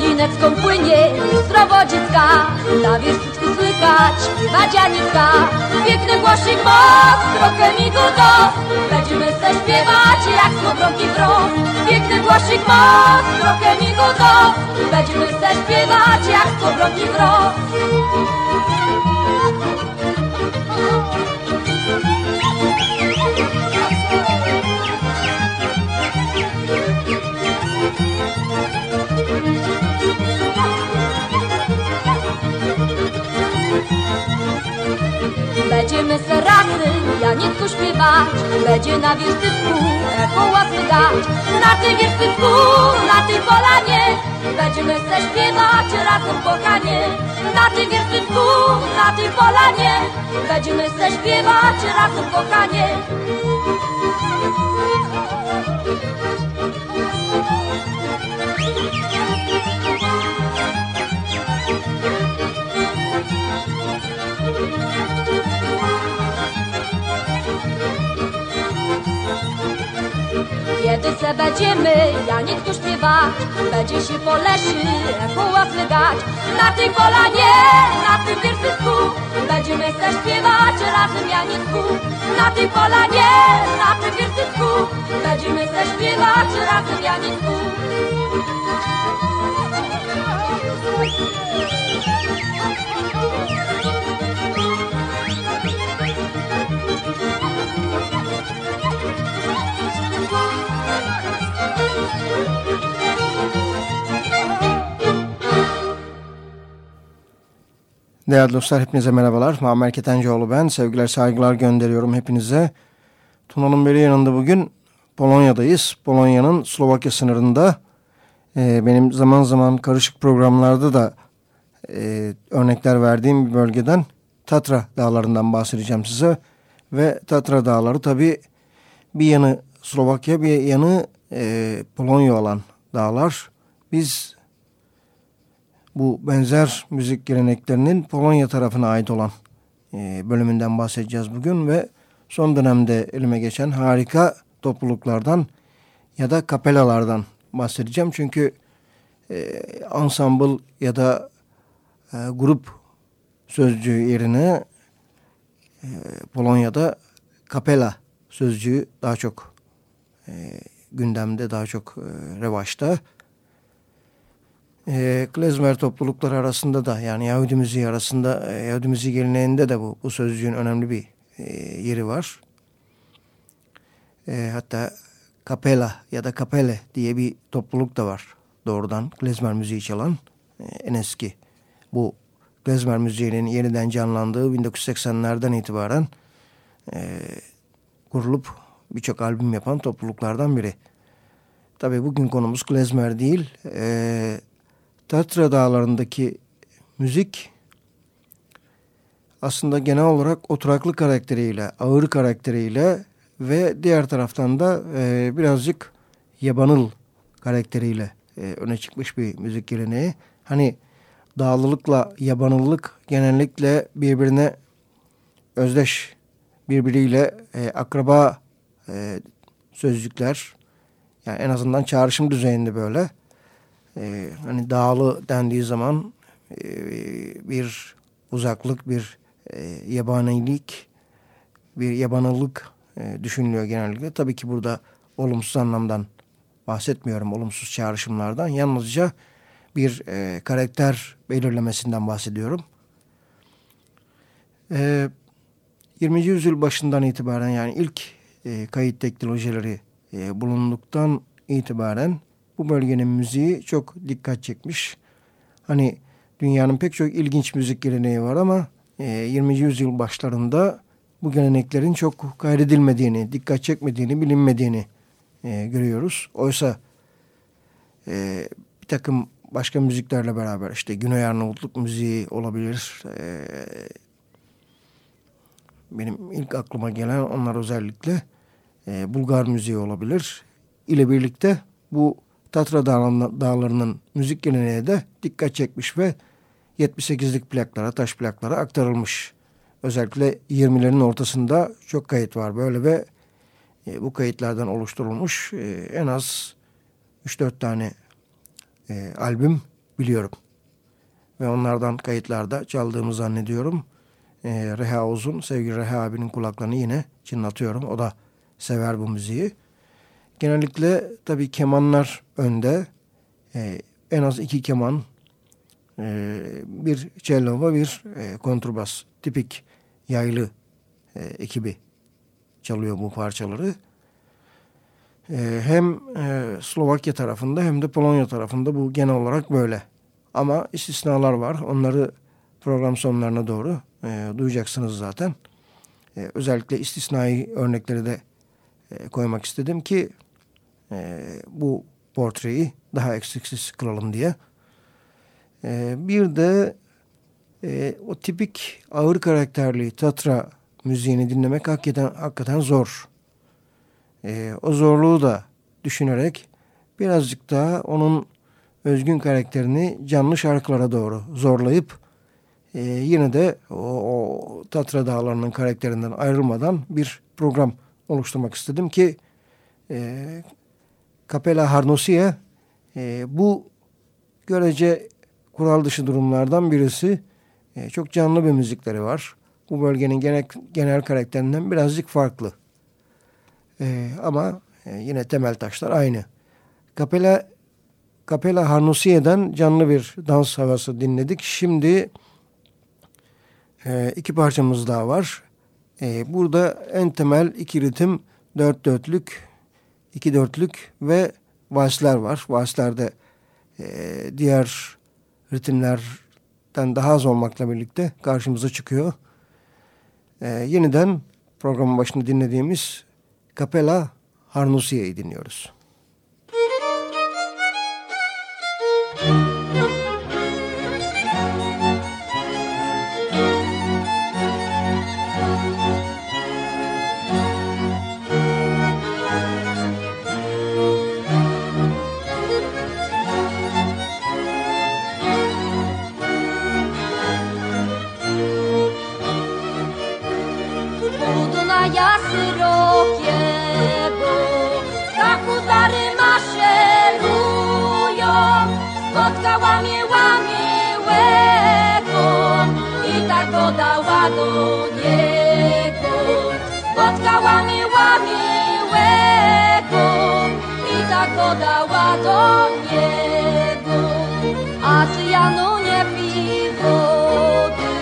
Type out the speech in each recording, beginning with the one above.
Kolinecką płynie zdrowo dziecka. Na wierszyczku słychać wadzianiecka Piękny głosik moc, trochę mi go dos Będziemy zaśpiewać jak smobrąki wros Piękny głosik moc, trochę mi go dos Będziemy zaśpiewać jak smobrąki wros Będziemy se razy, Janitku śpiewać. Będzie na wierszycku echo łasy dać. Na tym wierszycku, na tej polanie. Będziemy se śpiewać razem kochanie. Na tym wierszycku, na tej polanie. Będziemy se śpiewać razem kochanie Kiedy se będziemy, Janitku śpiewać Będzie się po leszy, łasy dać Na tej polanie, na tym wierszycku Będziemy se śpiewać razem, Janitku Na tej polanie, na tym wierszycku Będziemy se śpiewać razem, Janitku Değerli dostlar hepinize merhabalar. Muammer Ketencoğlu ben. Sevgiler saygılar gönderiyorum hepinize. Tuna'nın beri yanında bugün Polonya'dayız. Polonya'nın Slovakya sınırında e, benim zaman zaman karışık programlarda da e, örnekler verdiğim bir bölgeden Tatra dağlarından bahsedeceğim size. Ve Tatra dağları tabi bir yanı Slovakya bir yanı e, Polonya olan dağlar. Biz bu benzer müzik geleneklerinin Polonya tarafına ait olan e, bölümünden bahsedeceğiz bugün ve son dönemde elime geçen harika topluluklardan ya da kapelalardan bahsedeceğim. Çünkü e, ensemble ya da e, grup sözcüğü yerine Polonya'da kapela sözcüğü daha çok gündemde, daha çok e, revaçta e, klezmer toplulukları arasında da yani Yahudi müziği arasında e, Yahudi müziği geleneğinde de bu, bu sözcüğün önemli bir e, yeri var. E, hatta kapela ya da kapele diye bir topluluk da var doğrudan klezmer müziği çalan e, en eski bu klezmer müziğinin yeniden canlandığı 1980'lerden itibaren e, kurulup birçok albüm yapan topluluklardan biri. tabii bugün konumuz klezmer değil. E, Tatra dağlarındaki müzik aslında genel olarak oturaklı karakteriyle, ağır karakteriyle ve diğer taraftan da e, birazcık yabanıl karakteriyle e, öne çıkmış bir müzik geleneği. Hani dağlılıkla yabanıllık genellikle birbirine özdeş, birbiriyle e, akraba e, sözcükler. Yani en azından çağrışım düzeyinde böyle. E, hani dağlı dendiği zaman e, bir uzaklık, bir e, yabanilik, bir yabanılık e, düşünülüyor genellikle. Tabii ki burada olumsuz anlamdan bahsetmiyorum, olumsuz çağrışımlardan. Yalnızca bir e, karakter belirlemesinden bahsediyorum. E, 20. yüzyıl başından itibaren yani ilk e, kayıt teknolojileri e, bulunduktan itibaren bu bölgenin müziği çok dikkat çekmiş. Hani dünyanın pek çok ilginç müzik geleneği var ama e, 20. yüzyıl başlarında bu geleneklerin çok kaydedilmediğini, dikkat çekmediğini, bilinmediğini e, görüyoruz. Oysa e, bir takım başka müziklerle beraber işte Güney Arnavutluk müziği olabilir. E, benim ilk aklıma gelen onlar özellikle e, Bulgar müziği olabilir. ile birlikte bu Tatra dağlarının müzik geleneğine de dikkat çekmiş ve 78'lik plaklara, taş plaklara aktarılmış. Özellikle 20'lerin ortasında çok kayıt var böyle ve e, bu kayıtlardan oluşturulmuş e, en az 3-4 tane e, albüm biliyorum. Ve onlardan kayıtlarda çaldığımı zannediyorum. E, Reha Uzun, sevgili Reha abinin kulaklarını yine çınlatıyorum. O da sever bu müziği. Genellikle tabii kemanlar önde. E, en az iki keman, e, bir cello ve bir e, kontrbas. Tipik yaylı e, ekibi çalıyor bu parçaları. E, hem e, Slovakya tarafında hem de Polonya tarafında bu genel olarak böyle. Ama istisnalar var. Onları program sonlarına doğru e, duyacaksınız zaten. E, özellikle istisnai örnekleri de e, koymak istedim ki e, bu portreyi daha eksiksiz kılalım diye. E, bir de e, o tipik ağır karakterli Tatra müziğini dinlemek hakikaten, hakikaten zor. E, o zorluğu da düşünerek birazcık daha onun özgün karakterini canlı şarkılara doğru zorlayıp e, yine de o, o Tatra Dağları'nın karakterinden ayrılmadan bir program oluşturmak istedim ki e, Capella Harnosia e, bu görece kural dışı durumlardan birisi. E, çok canlı bir müzikleri var. Bu bölgenin genel, genel karakterinden birazcık farklı. E, ama e, yine temel taşlar aynı. Capella, Capella Harnosiye'den canlı bir dans havası dinledik. Şimdi e, iki parçamız daha var. E, burada en temel iki ritim dört dörtlük, iki dörtlük ve valsler var. Valslerde e, diğer ritimlerden daha az olmakla birlikte karşımıza çıkıyor. E, yeniden programın başında dinlediğimiz Capella Harnusiye'yi dinliyoruz. Müzik do niego. Spotkała miłego i tak podała do niego. A ty Janu nie pij wody,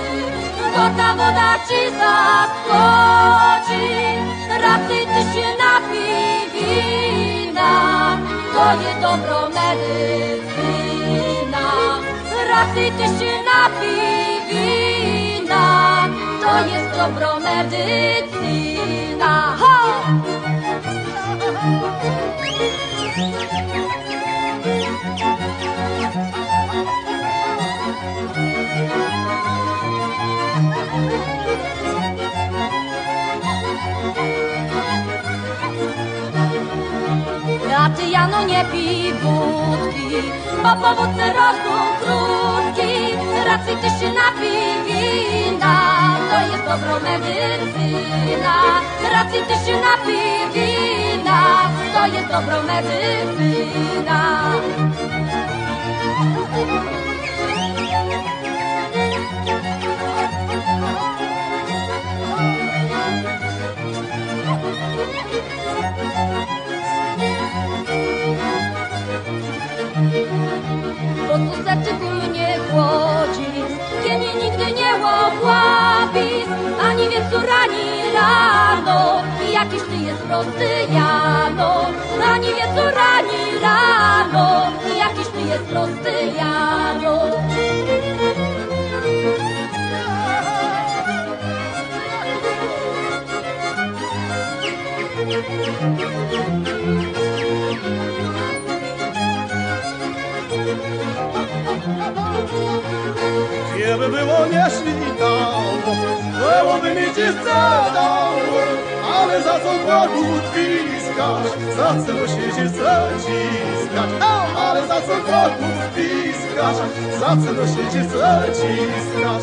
ta woda ci zaskoczy. Raczej ty się napij wina, to jest dobro medycyna. Raczej ty się napij wina to jest dobro medycyna. Ho! Braty, Jano, nie pij wódki, bo powód rozum krótki ty się napij wina, to jest dobro medycyna. Raczej ty się napij wina, to jest dobro medycyna. serczyku mnie głodzisz, nie łopławisz, ani wieczór, ani rano, jakiś ty jest prosty Jano, ani wieczór, ani rano, jakiś ty jest prosty Jano. Gdzie by było nie szli tam, byłoby mi ci ale za co Bogu piskasz, za co musisz zaciskać, ale za co Bogu piskasz, za co musisz zaciskać.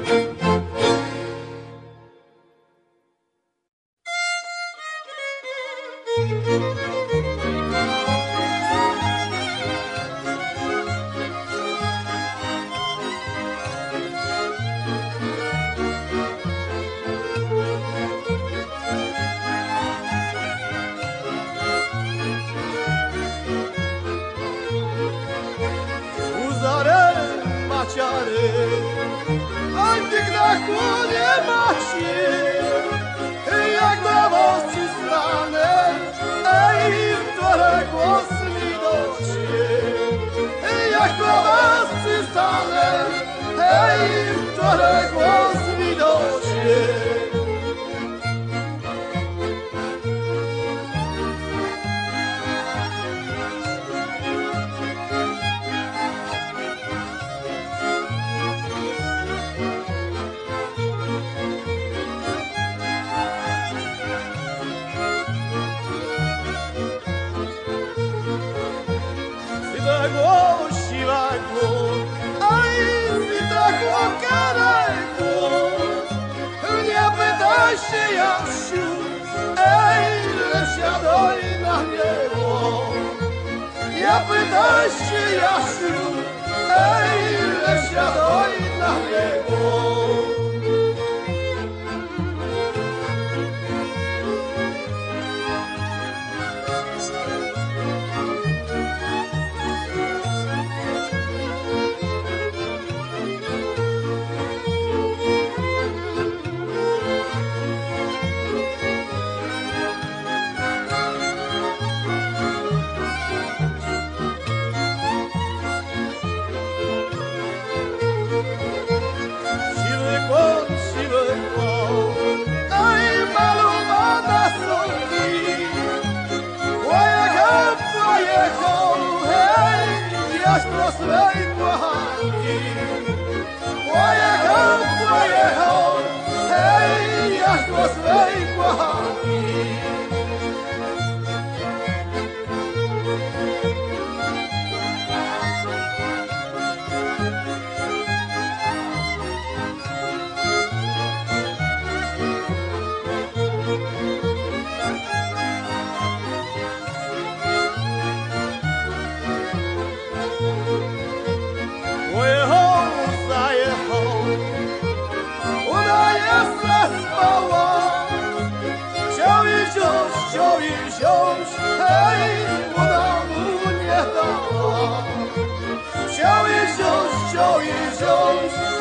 Wow.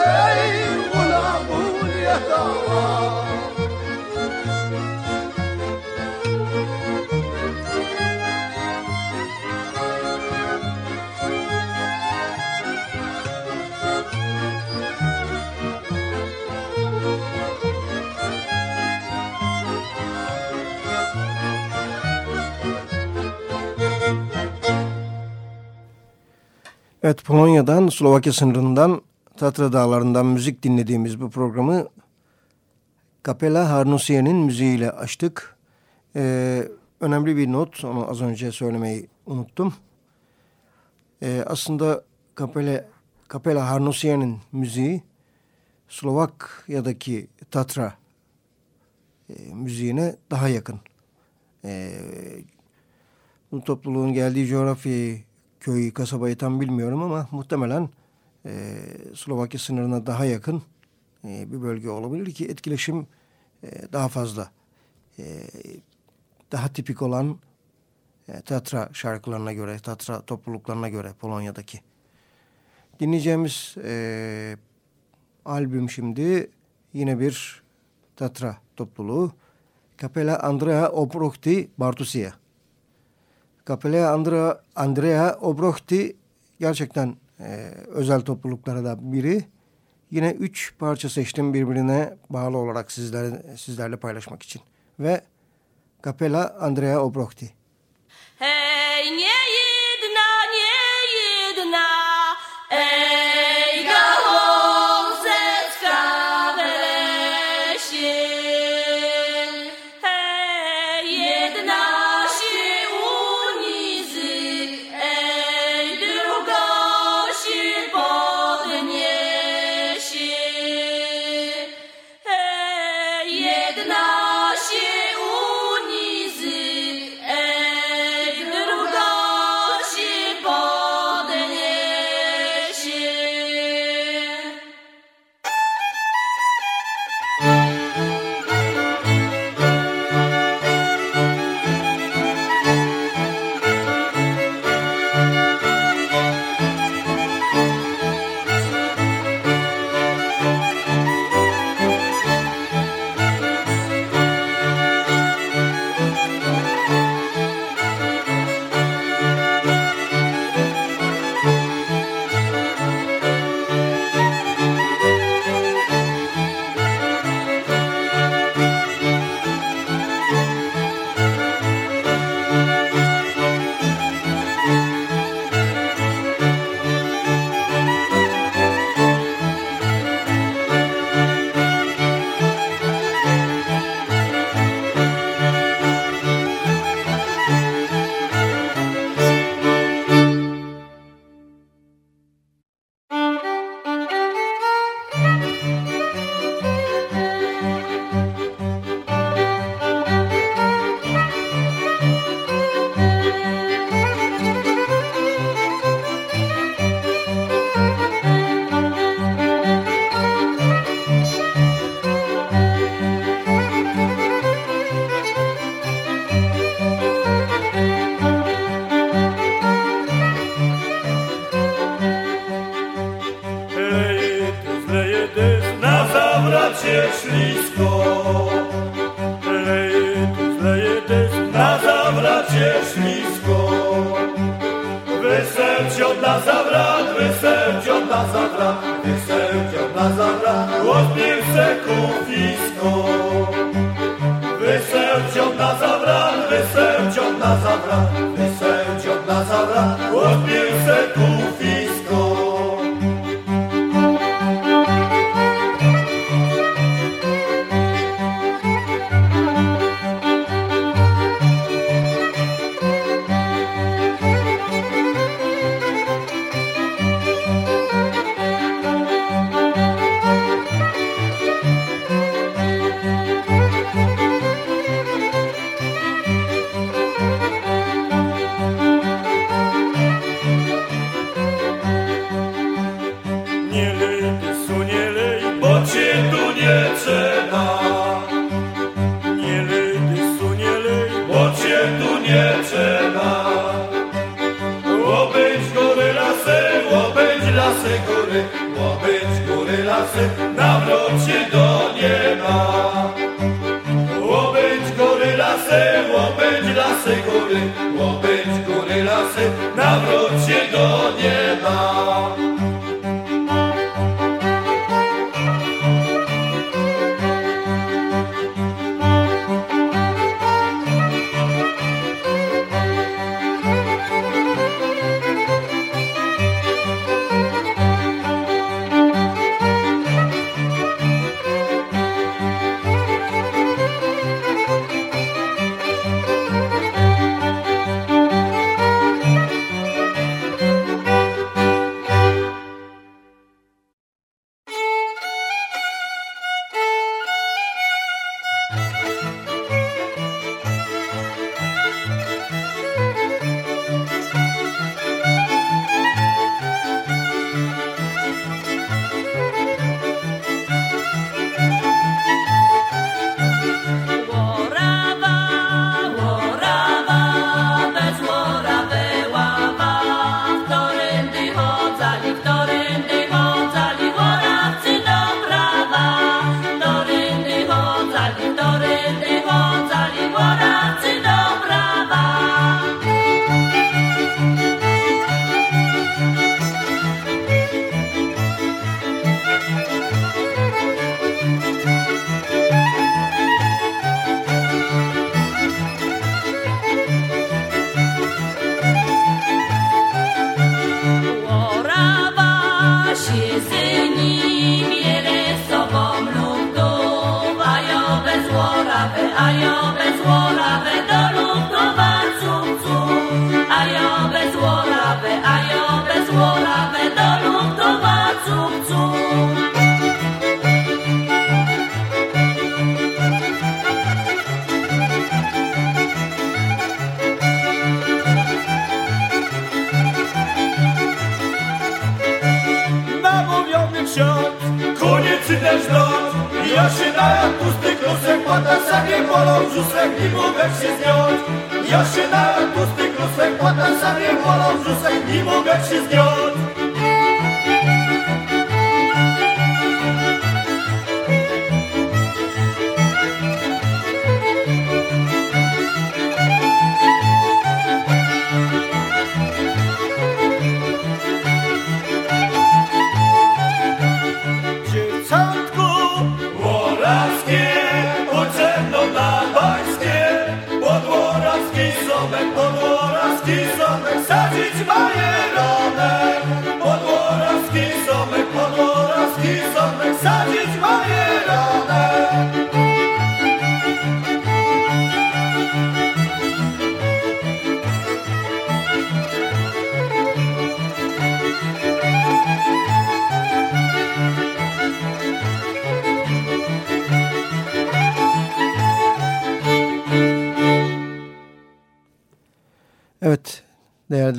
hey Evet Polonya'dan Slovakya sınırından Tatra dağlarından müzik dinlediğimiz bu programı Kapela Harnusiye'nin müziğiyle açtık. Ee, önemli bir not onu az önce söylemeyi unuttum. Ee, aslında Kapela, Kapela Harnusiye'nin müziği Slovakya'daki Tatra e, müziğine daha yakın. E, bu topluluğun geldiği coğrafyayı, köyü, kasabayı tam bilmiyorum ama muhtemelen e, Slovakya sınırına daha yakın e, bir bölge olabilir ki etkileşim e, daha fazla. E, daha tipik olan e, Tatra şarkılarına göre, Tatra topluluklarına göre Polonya'daki. Dinleyeceğimiz e, albüm şimdi yine bir Tatra topluluğu. Kapela Andrea Obrochti Bartusia. Kapela Andrea, Andrea Obrochti gerçekten e, özel topluluklara biri. Yine üç parça seçtim birbirine bağlı olarak sizler, sizlerle paylaşmak için. Ve Kapela Andrea Obrochti. Hej, nie jedna, nie jedna, ej.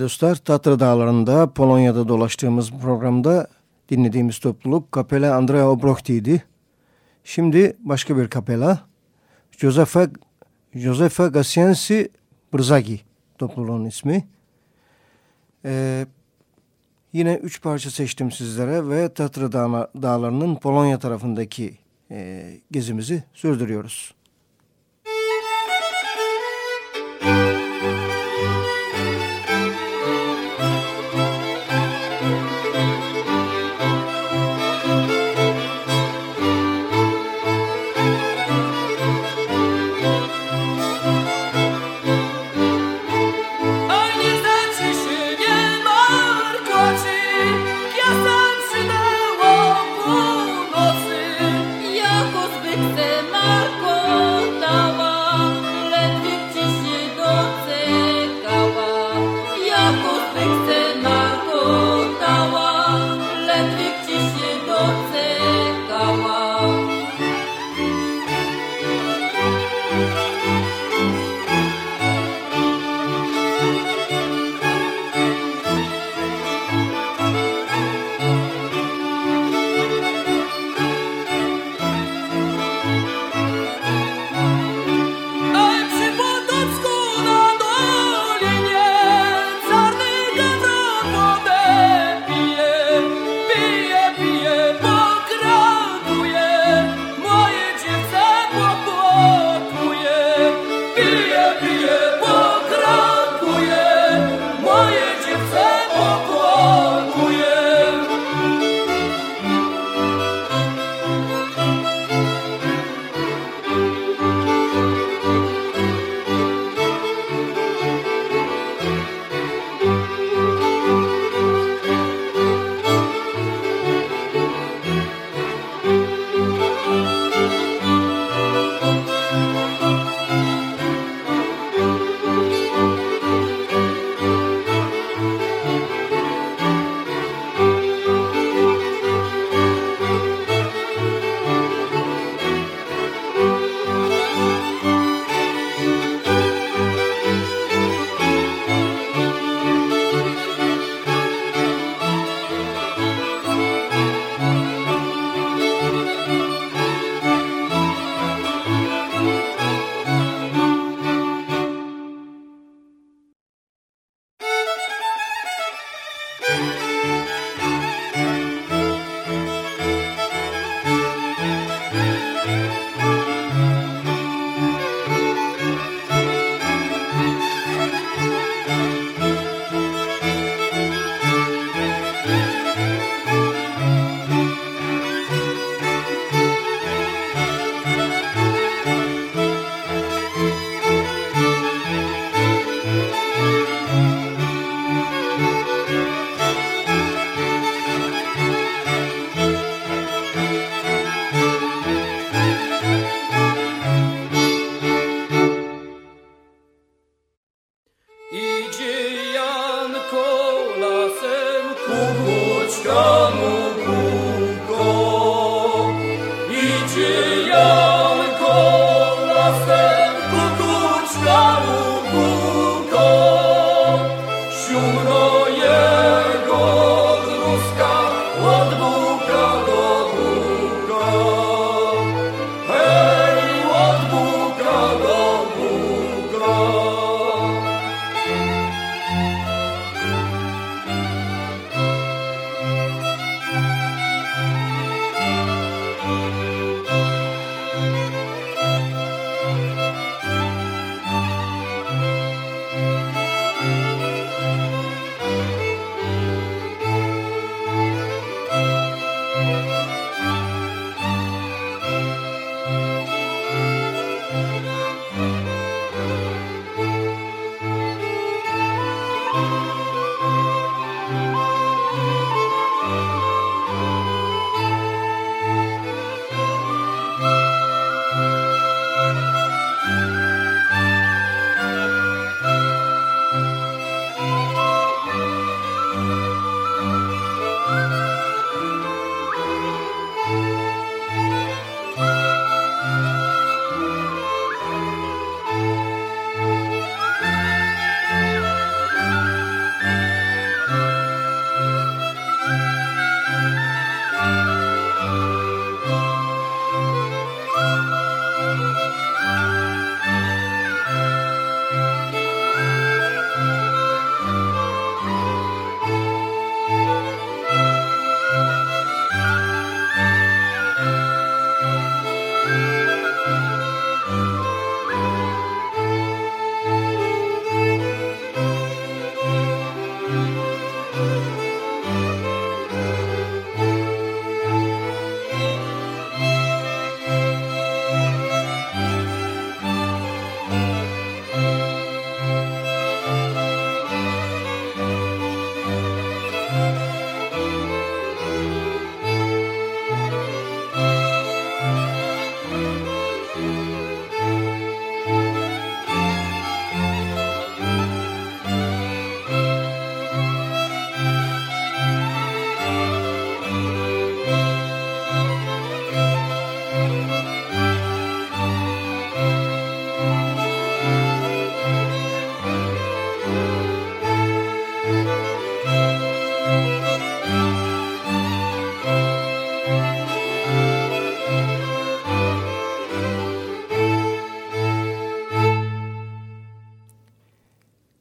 Dostlar Tatra Dağları'nda Polonya'da dolaştığımız programda dinlediğimiz topluluk Kapela Andrea Obrochti'ydi. Şimdi başka bir kapela Josefa, Josefa Gasiensi Brzagi topluluğun ismi. Ee, yine üç parça seçtim sizlere ve Tatra Dağları'nın Polonya tarafındaki e, gezimizi sürdürüyoruz.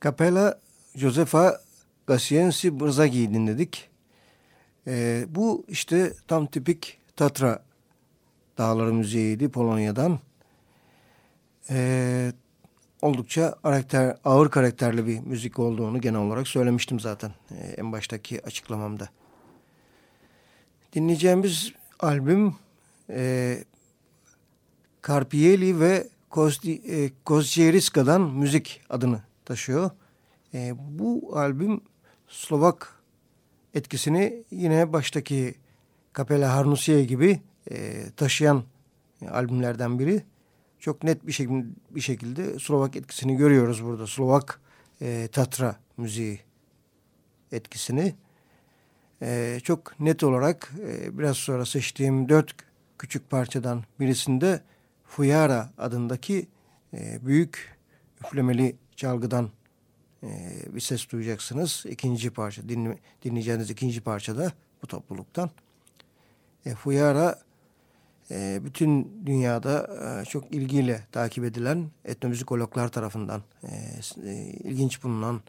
Capella Josefa Gasiensi Brzagi'yi dinledik. E, bu işte tam tipik Tatra dağları müziğiydi Polonya'dan. E, oldukça karakter, ağır karakterli bir müzik olduğunu genel olarak söylemiştim zaten e, en baştaki açıklamamda. Dinleyeceğimiz albüm e, Karpieli ve Kozcieriska'dan e, müzik adını taşıyor. E, bu albüm Slovak etkisini yine baştaki Kapela Harnusiye gibi e, taşıyan albümlerden biri. Çok net bir, şekilde, bir şekilde Slovak etkisini görüyoruz burada. Slovak e, Tatra müziği etkisini. E, çok net olarak e, biraz sonra seçtiğim dört küçük parçadan birisinde Fuyara adındaki e, büyük üflemeli çalgıdan e, bir ses duyacaksınız. İkinci parça, dinle, dinleyeceğiniz ikinci parçada bu topluluktan. E, Fuyara e, bütün dünyada e, çok ilgiyle takip edilen etnomüzikologlar tarafından e, e, ilginç bulunan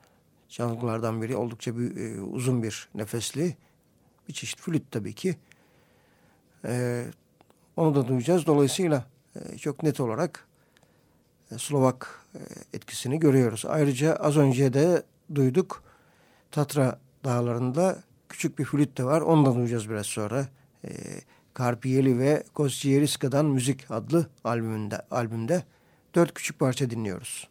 çalgılardan biri. Oldukça bir, e, uzun bir nefesli bir çeşit flüt tabii ki. E, onu da duyacağız. Dolayısıyla e, çok net olarak e, Slovak etkisini görüyoruz. Ayrıca az önce de duyduk Tatra dağlarında küçük bir flüt de var. Onu da duyacağız biraz sonra. E, Karpiyeli ve Koscieriska'dan Müzik adlı albümünde, albümde dört küçük parça dinliyoruz.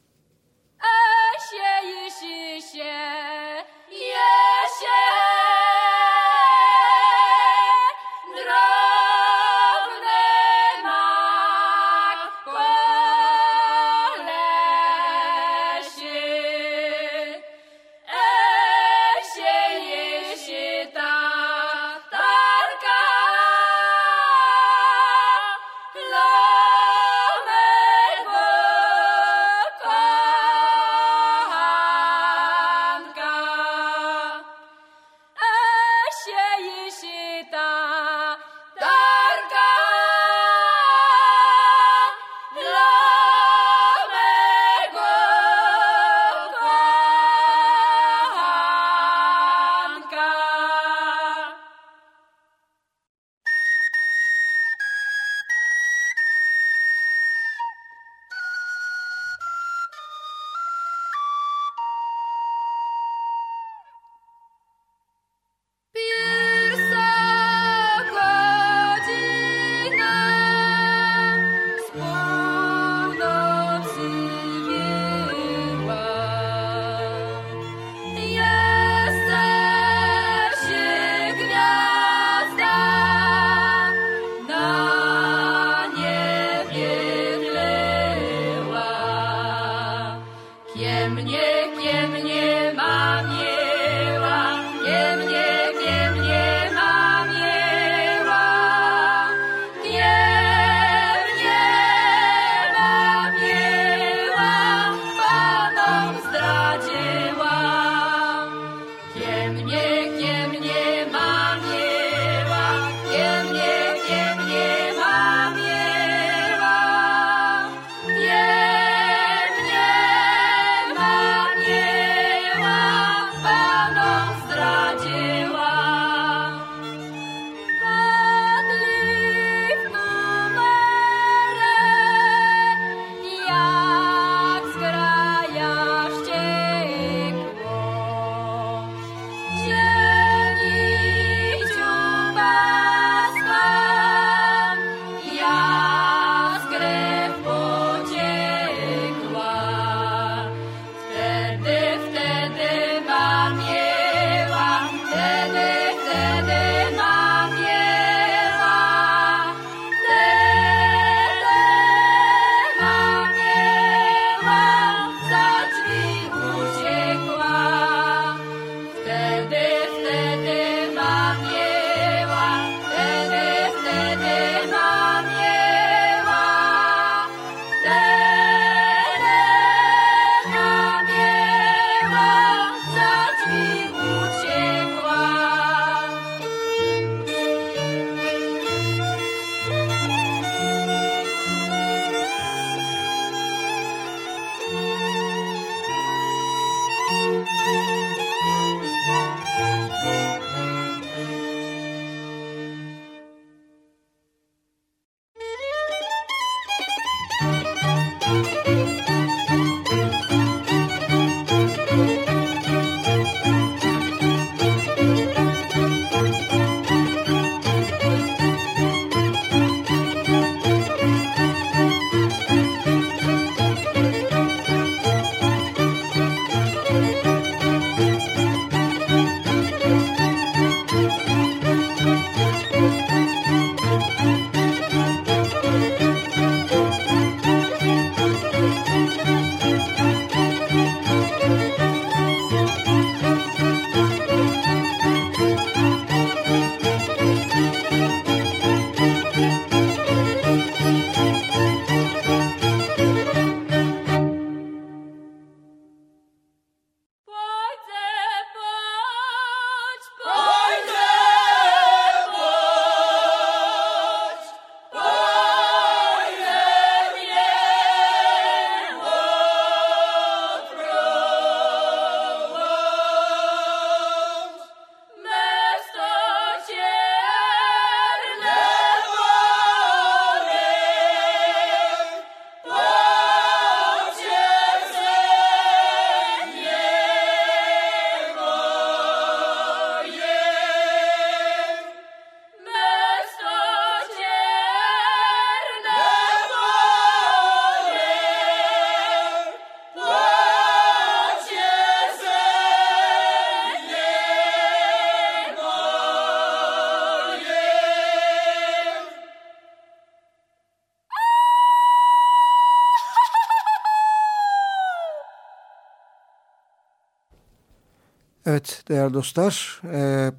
Evet değerli dostlar, e,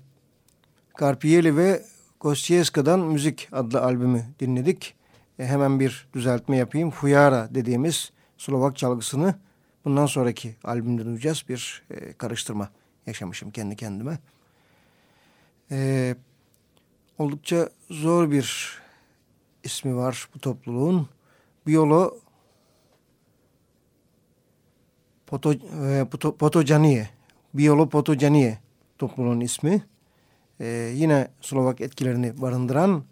Karpiyeli ve Kostieska'dan Müzik adlı albümü dinledik. E, hemen bir düzeltme yapayım. Fuyara dediğimiz Slovak çalgısını bundan sonraki albümde duyacağız. Bir e, karıştırma yaşamışım kendi kendime. E, oldukça zor bir ismi var bu topluluğun. Biolo Poto, e, Potocaniye Biolo Potocaniye topluluğun ismi. Ee, yine Slovak etkilerini barındıran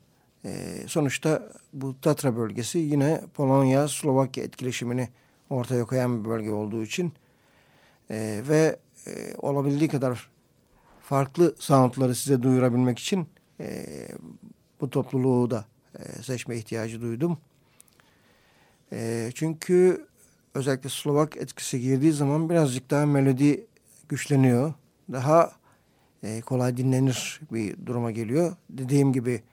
e, sonuçta bu Tatra bölgesi yine Polonya-Slovakya etkileşimini ortaya koyan bir bölge olduğu için e, ve e, olabildiği kadar farklı soundları size duyurabilmek için e, bu topluluğu da e, seçme ihtiyacı duydum. E, çünkü özellikle Slovak etkisi girdiği zaman birazcık daha melodi güçleniyor. Daha e, kolay dinlenir bir duruma geliyor. Dediğim gibi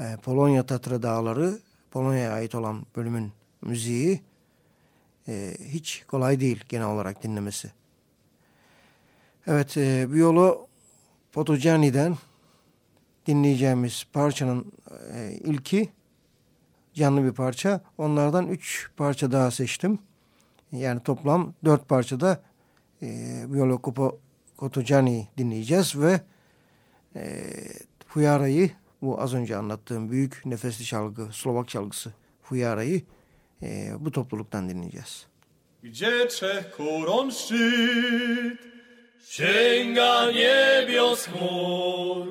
e, Polonya Tatra Dağları, Polonya'ya ait olan bölümün müziği e, hiç kolay değil genel olarak dinlemesi. Evet, e, Biolo Potocani'den dinleyeceğimiz parçanın e, ilki canlı bir parça. Onlardan üç parça daha seçtim. Yani toplam dört parçada e, Biolo Potocani dinleyeceğiz ve e, Fuyara'yı bu az önce anlattığım büyük nefesli çalgı, Slovak çalgısı Fuyara'yı e, bu topluluktan dinleyeceğiz. Gdzie trzech koron szczyt sięga niebios chmur,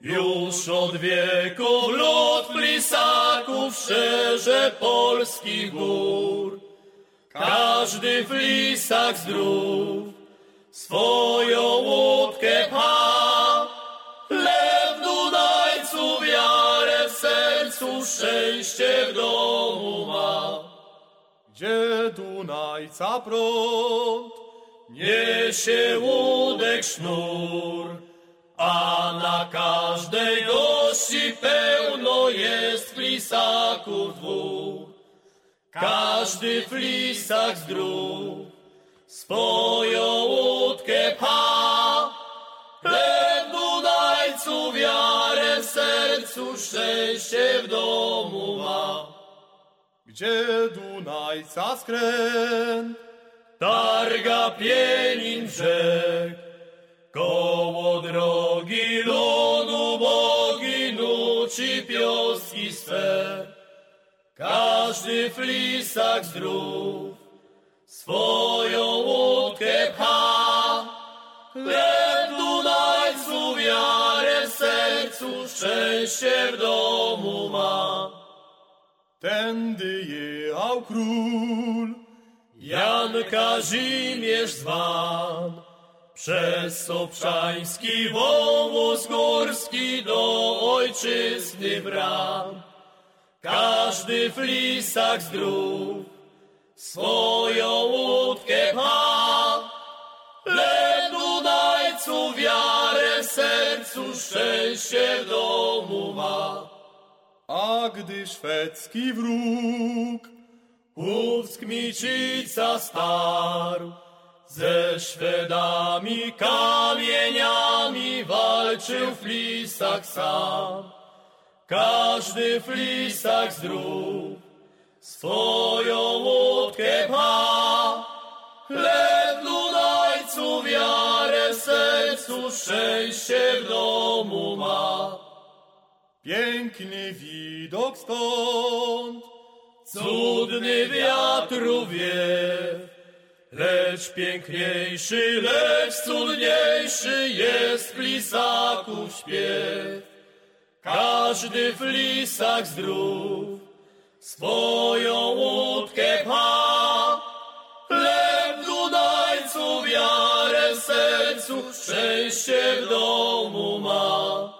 już od wieków lud plisaków szerze polskich gór. Każdy flisak zdrów swoją łódkę pcha, lew Dunajcu wiarę w sercu, szczęście w domu ma. Gdzie Dunajca prąd niesie łódek sznur, a na każdej gości pełno jest flisaków dwóch. Każdy flisak zdrów swoją łódkę pcha. Chleb Dunajcu wiarę w sercu, szczęście w domu ma. Gdzie Dunajca skręt, targa pienin brzeg, koło drogi ludu bogi nuci pioski swe. Każdy flisak zdrów, swoją łódkę pcha. Chleb Dunajcu wiarę w sercu, szczęście w domu ma. Tędy jechał król, Jan Kazimierz zwan, przez Soprzański wąwóz górski do ojczyzny bram. Każdy flisak zdrów, swoją łódkę pcha. Chleb Dunajcu wiarę sercu, szczęście w domu ma. A gdy szwedzki wróg Ówsk Miczyca starł, ze Szwedami kamieniami walczył flisak sam. Każdy flisak zdrów swoją łódkę pcha. Chleb Dunajcu wiarę w sercu, szczęście w domu ma. Piękny widok stąd, cudny wiatru wiew, lecz piękniejszy, lecz cudniejszy jest flisaków śpiew. Każdy flisak zdrów swoją łódkę pcha. Chleb Dunajcu wiarę w sercu, szczęście w domu ma.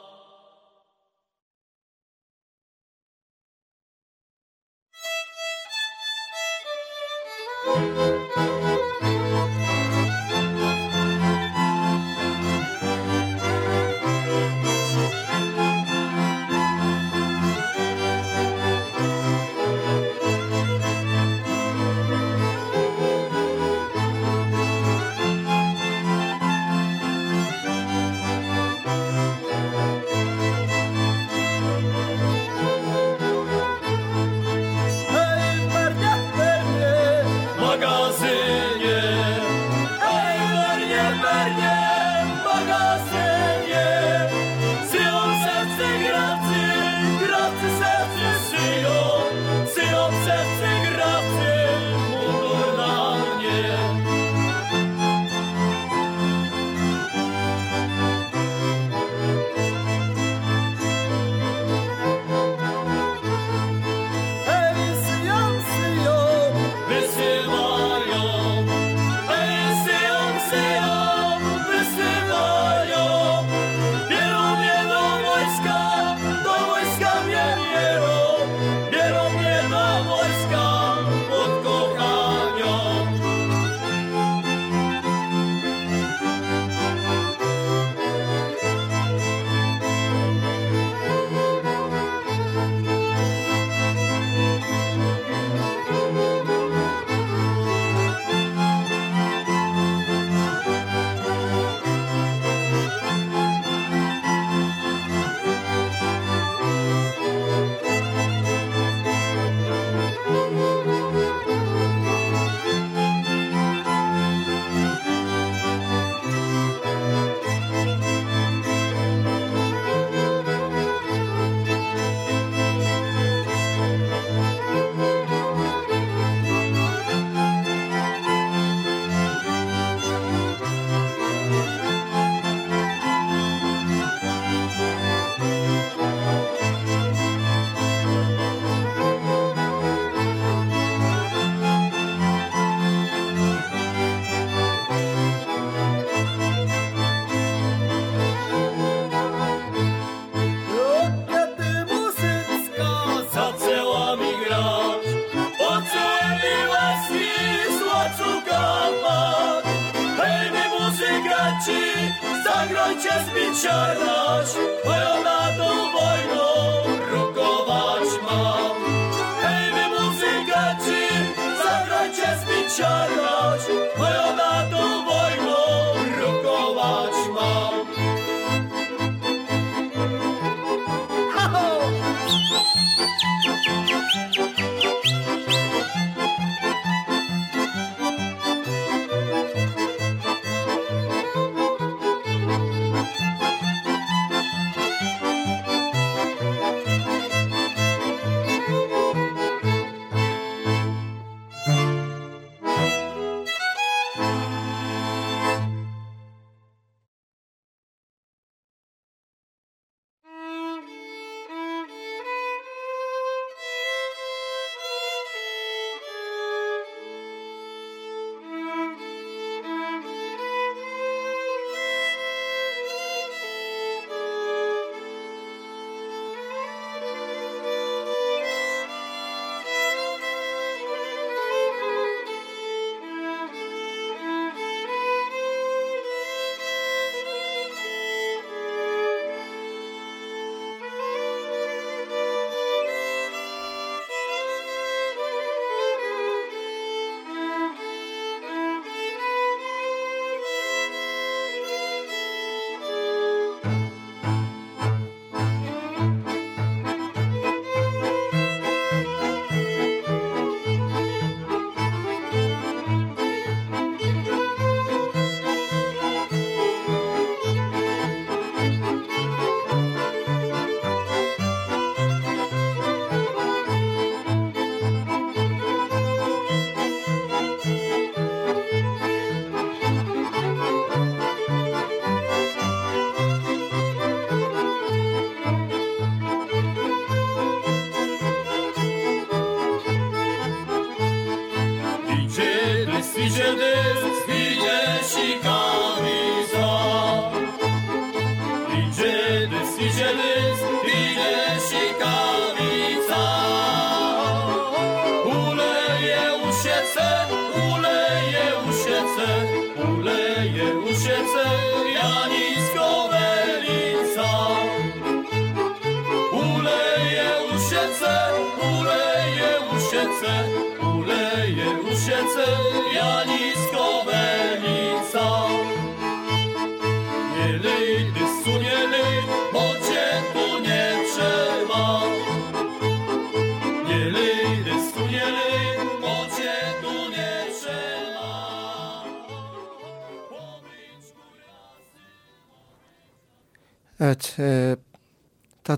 Evet,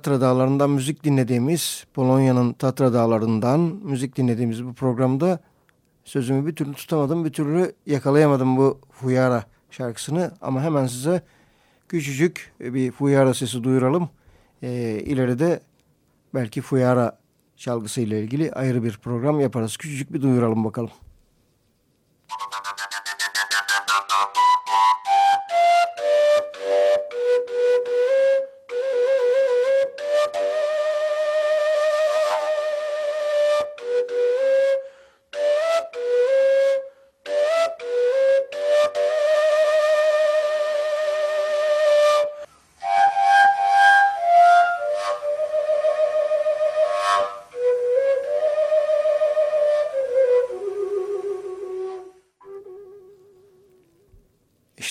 Tatra Dağları'ndan müzik dinlediğimiz, Polonya'nın Tatra Dağları'ndan müzik dinlediğimiz bu programda sözümü bir türlü tutamadım, bir türlü yakalayamadım bu Fuyara şarkısını. Ama hemen size küçücük bir Fuyara sesi duyuralım. E, ileride belki Fuyara çalgısıyla ilgili ayrı bir program yaparız. Küçücük bir duyuralım bakalım.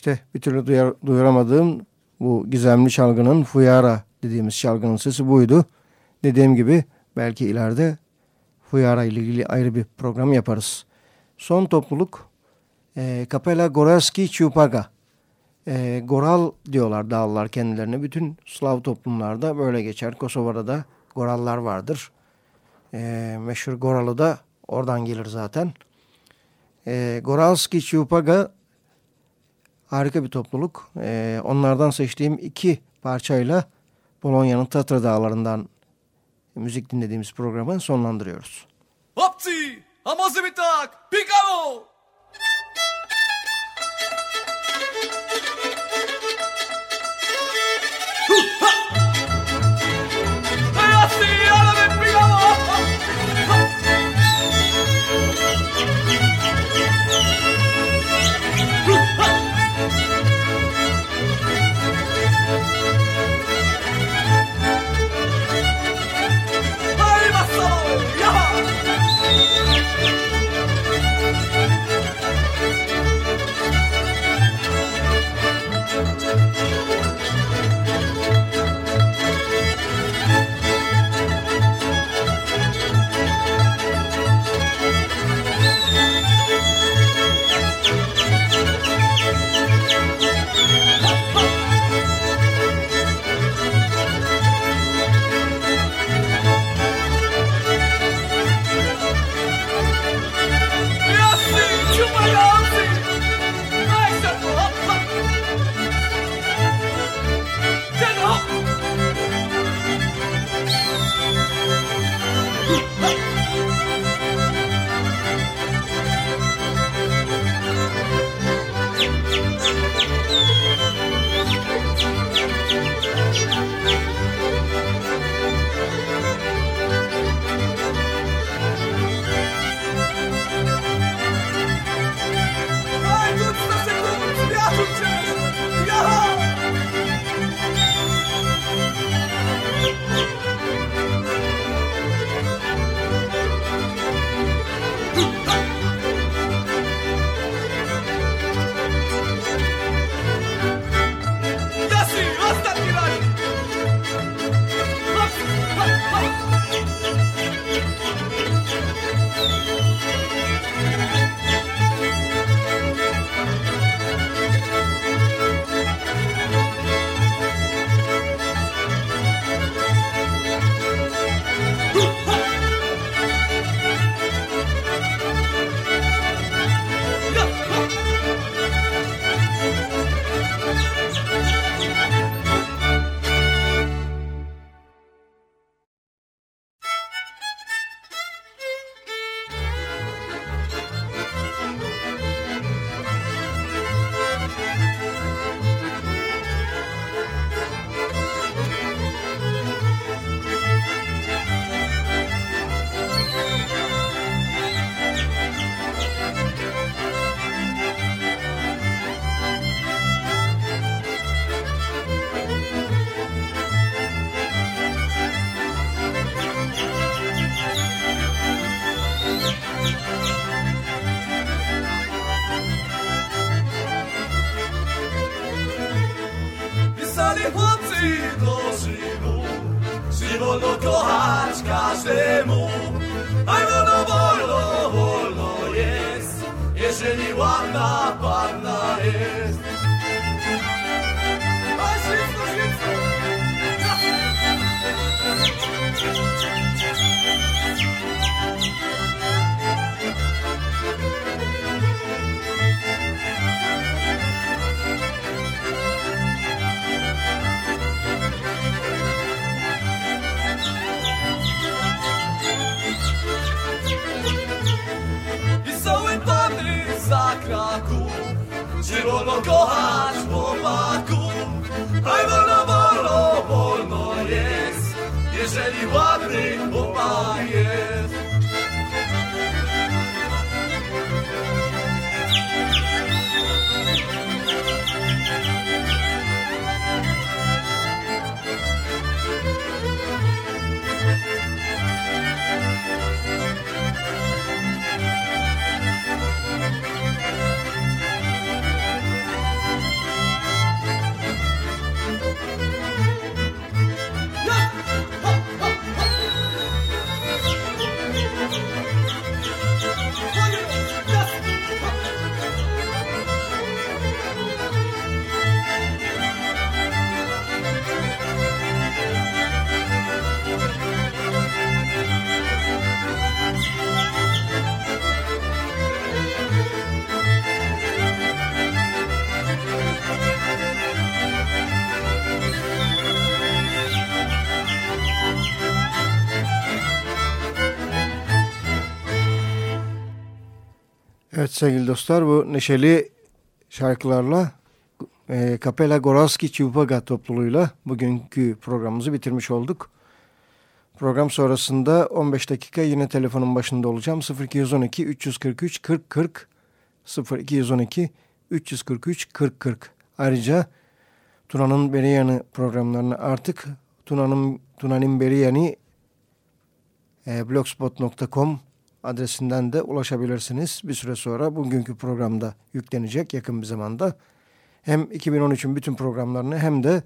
İşte bir türlü duyar, duyuramadığım bu gizemli çalgının Fuyara dediğimiz çalgının sesi buydu. Dediğim gibi belki ileride Fuyara ile ilgili ayrı bir program yaparız. Son topluluk e, Kapela Goralski Çupaga. E, Goral diyorlar dağlılar kendilerine. Bütün Slav toplumlarda böyle geçer. Kosova'da da Gorallar vardır. E, meşhur Goralı da oradan gelir zaten. E, Goralski Çupaga harika bir topluluk. Ee, onlardan seçtiğim iki parçayla Polonya'nın Tatra Dağları'ndan müzik dinlediğimiz programı sonlandırıyoruz. Hopsi! Hamazy mi tak! Sevgili dostlar bu neşeli şarkılarla e, Kapela Goraski Çupaga topluluğuyla bugünkü programımızı bitirmiş olduk. Program sonrasında 15 dakika yine telefonun başında olacağım. 0212 343 40 40 0212 343 40 40 Ayrıca Tuna'nın Beriyanı programlarını artık Tuna'nın Tuna'nın Beriyanı e, blogspot.com adresinden de ulaşabilirsiniz. Bir süre sonra bugünkü programda yüklenecek yakın bir zamanda. Hem 2013'ün bütün programlarını hem de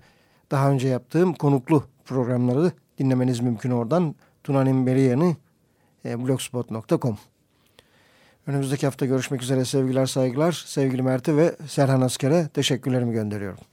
daha önce yaptığım konuklu programları dinlemeniz mümkün oradan. Tunanin Beriyan'ı e, blogspot.com Önümüzdeki hafta görüşmek üzere sevgiler saygılar. Sevgili Mert'e ve Serhan Asker'e teşekkürlerimi gönderiyorum.